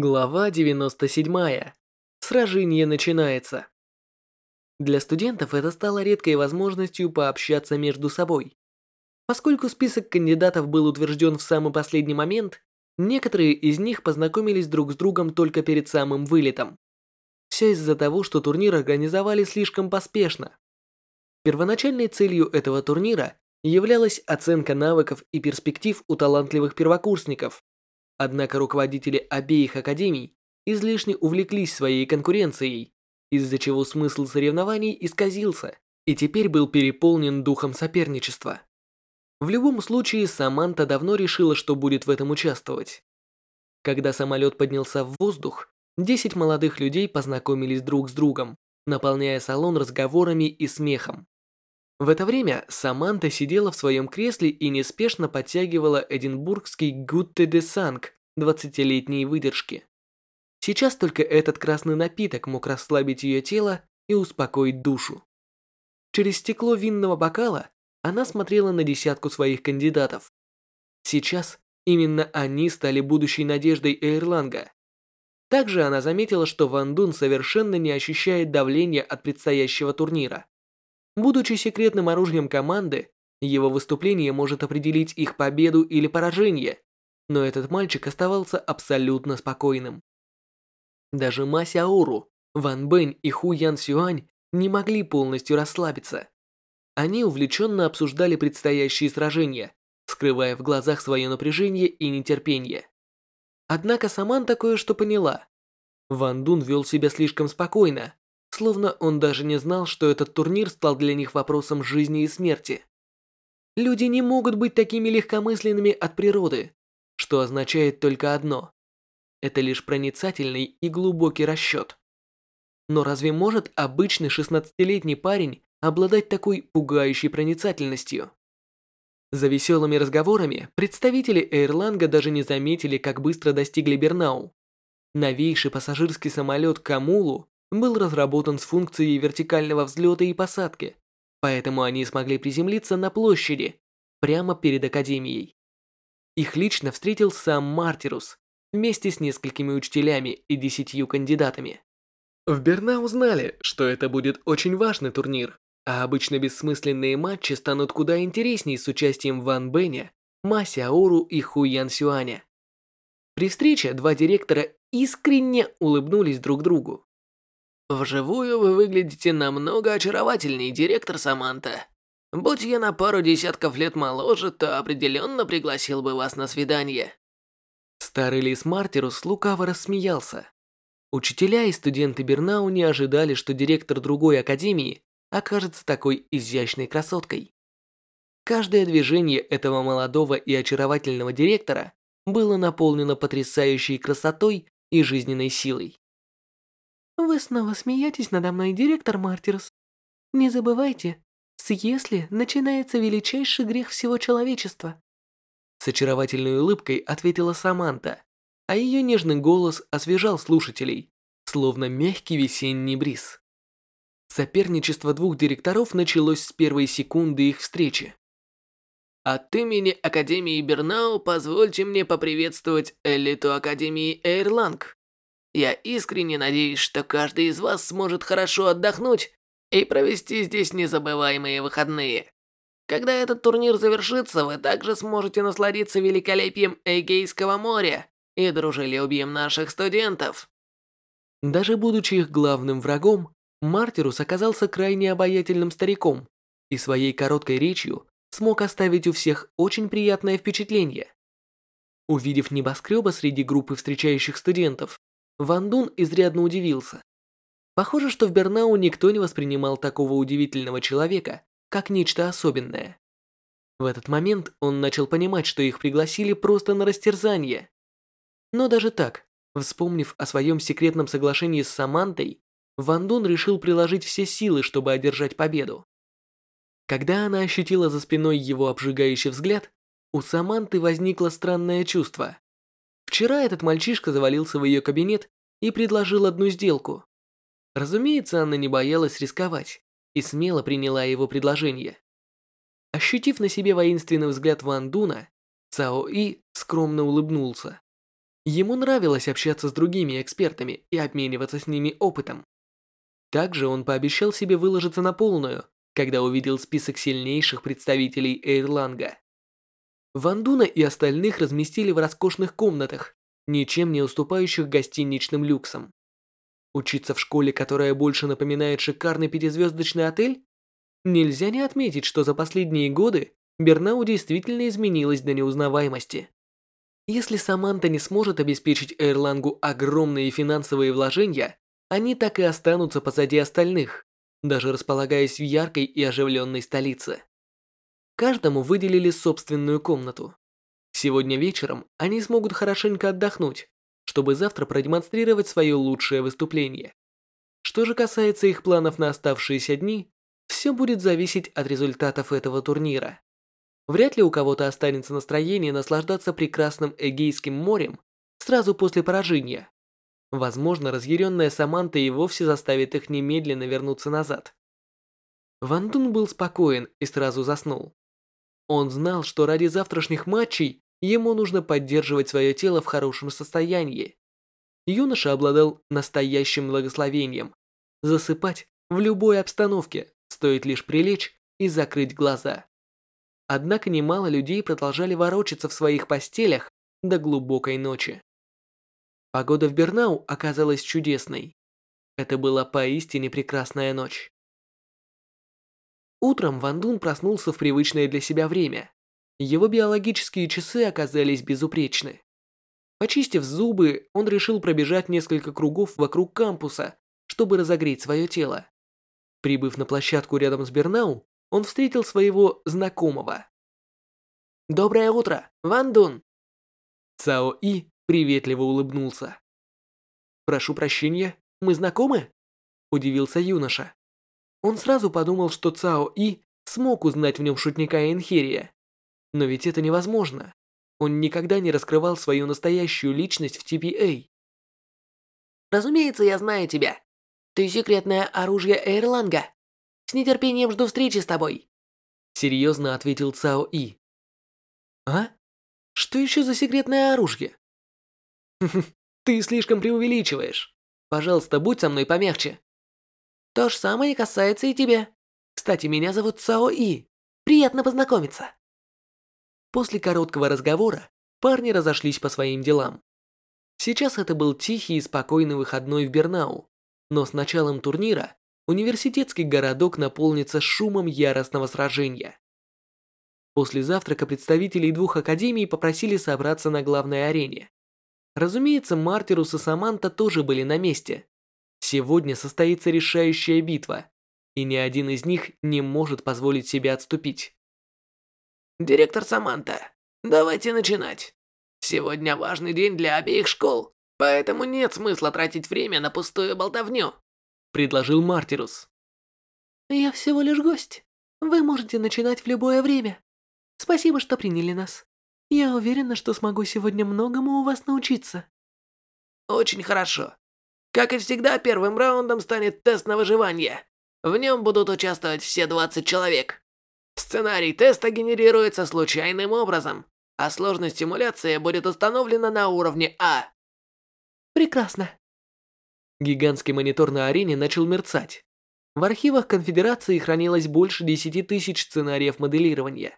Глава 97. Сражение начинается. Для студентов это стало редкой возможностью пообщаться между собой. Поскольку список кандидатов был утвержден в самый последний момент, некоторые из них познакомились друг с другом только перед самым вылетом. Все из-за того, что турнир организовали слишком поспешно. Первоначальной целью этого турнира являлась оценка навыков и перспектив у талантливых первокурсников, Однако руководители обеих академий излишне увлеклись своей конкуренцией, из-за чего смысл соревнований исказился и теперь был переполнен духом соперничества. В любом случае, Саманта давно решила, что будет в этом участвовать. Когда самолет поднялся в воздух, 10 молодых людей познакомились друг с другом, наполняя салон разговорами и смехом. В это время Саманта сидела в своем кресле и неспешно подтягивала эдинбургский Гутте де Санг 20-летней выдержки. Сейчас только этот красный напиток мог расслабить ее тело и успокоить душу. Через стекло винного бокала она смотрела на десятку своих кандидатов. Сейчас именно они стали будущей надеждой Эйрланга. Также она заметила, что Ван Дун совершенно не ощущает давления от предстоящего турнира. Будучи секретным оружием команды, его выступление может определить их победу или поражение, но этот мальчик оставался абсолютно спокойным. Даже Ма Сяору, Ван Бэнь и Ху Ян Сюань не могли полностью расслабиться. Они увлеченно обсуждали предстоящие сражения, скрывая в глазах свое напряжение и нетерпение. Однако Саманта кое-что поняла. Ван Дун вел себя слишком спокойно, словно он даже не знал, что этот турнир стал для них вопросом жизни и смерти. Люди не могут быть такими легкомысленными от природы, что означает только одно. Это лишь проницательный и глубокий расчет. Но разве может обычный 16-летний парень обладать такой пугающей проницательностью? За веселыми разговорами представители Эйрланга даже не заметили, как быстро достигли Бернау. Новейший пассажирский самолет Камулу был разработан с функцией вертикального взлета и посадки, поэтому они смогли приземлиться на площади, прямо перед Академией. Их лично встретил сам Мартирус, вместе с несколькими учителями и десятью кандидатами. В Бернау знали, что это будет очень важный турнир, а обычно бессмысленные матчи станут куда интереснее с участием Ван Бэня, Ма Сяору и Ху Ян Сюаня. При встрече два директора искренне улыбнулись друг другу. Вживую вы выглядите намного очаровательней, директор Саманта. Будь я на пару десятков лет моложе, то определенно пригласил бы вас на свидание. Старый лис Мартирус лукаво рассмеялся. Учителя и студенты Бернау не ожидали, что директор другой академии окажется такой изящной красоткой. Каждое движение этого молодого и очаровательного директора было наполнено потрясающей красотой и жизненной силой. Вы снова смеетесь надо мной, директор Мартирус. Не забывайте, с «если» начинается величайший грех всего человечества. С очаровательной улыбкой ответила Саманта, а ее нежный голос освежал слушателей, словно мягкий весенний бриз. Соперничество двух директоров началось с первой секунды их встречи. От имени Академии Бернау позвольте мне поприветствовать элиту Академии Эйрланг. Я искренне надеюсь, что каждый из вас сможет хорошо отдохнуть и провести здесь незабываемые выходные. Когда этот турнир завершится, вы также сможете насладиться великолепием Эгейского моря и дружелюбием наших студентов. Даже будучи их главным врагом, Мартирус оказался крайне обаятельным стариком и своей короткой речью смог оставить у всех очень приятное впечатление. Увидев небоскреба среди группы встречающих студентов, Ван Дун изрядно удивился. Похоже, что в Бернау никто не воспринимал такого удивительного человека, как нечто особенное. В этот момент он начал понимать, что их пригласили просто на растерзание. Но даже так, вспомнив о своем секретном соглашении с Самантой, Ван Дун решил приложить все силы, чтобы одержать победу. Когда она ощутила за спиной его обжигающий взгляд, у Саманты возникло странное чувство. Вчера этот мальчишка завалился в ее кабинет и предложил одну сделку. Разумеется, она не боялась рисковать и смело приняла его предложение. Ощутив на себе воинственный взгляд Ван Дуна, Цао И скромно улыбнулся. Ему нравилось общаться с другими экспертами и обмениваться с ними опытом. Также он пообещал себе выложиться на полную, когда увидел список сильнейших представителей Эйрланга. Вандуна и остальных разместили в роскошных комнатах, ничем не уступающих гостиничным люксам. Учиться в школе, которая больше напоминает шикарный пятизвездочный отель? Нельзя не отметить, что за последние годы Бернау действительно изменилась до неузнаваемости. Если Саманта не сможет обеспечить Эрлангу огромные финансовые вложения, они так и останутся позади остальных, даже располагаясь в яркой и оживленной столице. Каждому выделили собственную комнату. Сегодня вечером они смогут хорошенько отдохнуть, чтобы завтра продемонстрировать свое лучшее выступление. Что же касается их планов на оставшиеся дни, все будет зависеть от результатов этого турнира. Вряд ли у кого-то останется настроение наслаждаться прекрасным Эгейским морем сразу после поражения. Возможно, разъяренная Саманта и вовсе заставит их немедленно вернуться назад. Ван Дун был спокоен и сразу заснул. Он знал, что ради завтрашних матчей ему нужно поддерживать свое тело в хорошем состоянии. Юноша обладал настоящим благословением. Засыпать в любой обстановке, стоит лишь прилечь и закрыть глаза. Однако немало людей продолжали ворочаться в своих постелях до глубокой ночи. Погода в Бернау оказалась чудесной. Это была поистине прекрасная ночь. Утром Ван Дун проснулся в привычное для себя время. Его биологические часы оказались безупречны. Почистив зубы, он решил пробежать несколько кругов вокруг кампуса, чтобы разогреть свое тело. Прибыв на площадку рядом с Бернау, он встретил своего знакомого. «Доброе утро, Ван Дун!» Цао И приветливо улыбнулся. «Прошу прощения, мы знакомы?» – удивился юноша. Он сразу подумал, что Цао И смог узнать в нем шутника Энхерия. Но ведь это невозможно. Он никогда не раскрывал свою настоящую личность в TPA. «Разумеется, я знаю тебя. Ты секретное оружие Эйрланга. С нетерпением жду встречи с тобой», — серьезно ответил Цао И. «А? Что еще за секретное оружие?» «Ты слишком преувеличиваешь. Пожалуйста, будь со мной помягче». То же самое касается и тебя. Кстати, меня зовут Цао И. Приятно познакомиться. После короткого разговора парни разошлись по своим делам. Сейчас это был тихий и спокойный выходной в Бернау, но с началом турнира университетский городок наполнится шумом яростного сражения. После завтрака представителей двух академий попросили собраться на главной арене. Разумеется, Мартирус и Саманта тоже были на месте, Сегодня состоится решающая битва, и ни один из них не может позволить себе отступить. Директор Саманта, давайте начинать. Сегодня важный день для обеих школ, поэтому нет смысла тратить время на пустую болтовню, предложил Мартирус. Я всего лишь гость. Вы можете начинать в любое время. Спасибо, что приняли нас. Я уверена, что смогу сегодня многому у вас научиться. Очень хорошо. Как и всегда, первым раундом станет тест на выживание. В нем будут участвовать все 20 человек. Сценарий теста генерируется случайным образом, а сложность симуляции будет установлена на уровне А. Прекрасно. Гигантский монитор на арене начал мерцать. В архивах конфедерации хранилось больше 10 тысяч сценариев моделирования.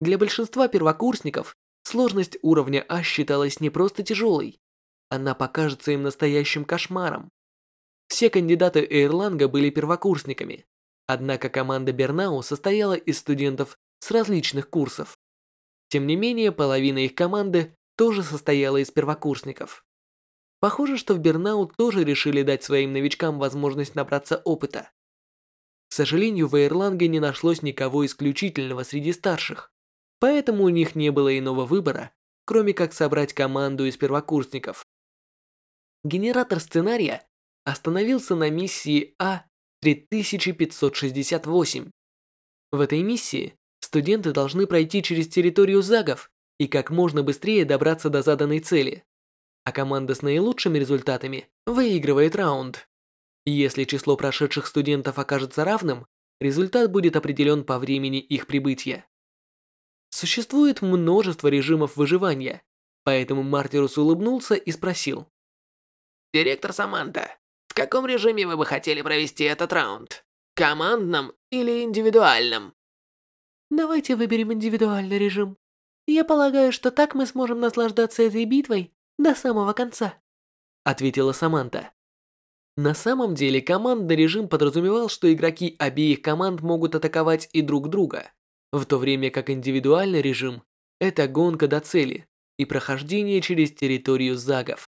Для большинства первокурсников сложность уровня А считалась не просто тяжелой, она покажется им настоящим кошмаром. Все кандидаты Эйрланга были первокурсниками, однако команда Бернау состояла из студентов с различных курсов. Тем не менее, половина их команды тоже состояла из первокурсников. Похоже, что в Бернау тоже решили дать своим новичкам возможность набраться опыта. К сожалению, в Эйрланге не нашлось никого исключительного среди старших, поэтому у них не было иного выбора, кроме как собрать команду из первокурсников. Генератор сценария остановился на миссии А-3568. В этой миссии студенты должны пройти через территорию загов и как можно быстрее добраться до заданной цели. А команда с наилучшими результатами выигрывает раунд. Если число прошедших студентов окажется равным, результат будет определен по времени их прибытия. Существует множество режимов выживания, Поэтому Мартирус улыбнулся и спросил. «Директор Саманта, в каком режиме вы бы хотели провести этот раунд? Командном или индивидуальном?» Давайте выберем индивидуальный режим. Я полагаю, что так мы сможем наслаждаться этой битвой до самого конца», — ответила Саманта. На самом деле командный режим подразумевал, что игроки обеих команд могут атаковать и друг друга, в то время как индивидуальный режим – это гонка до цели и прохождение через территорию загов.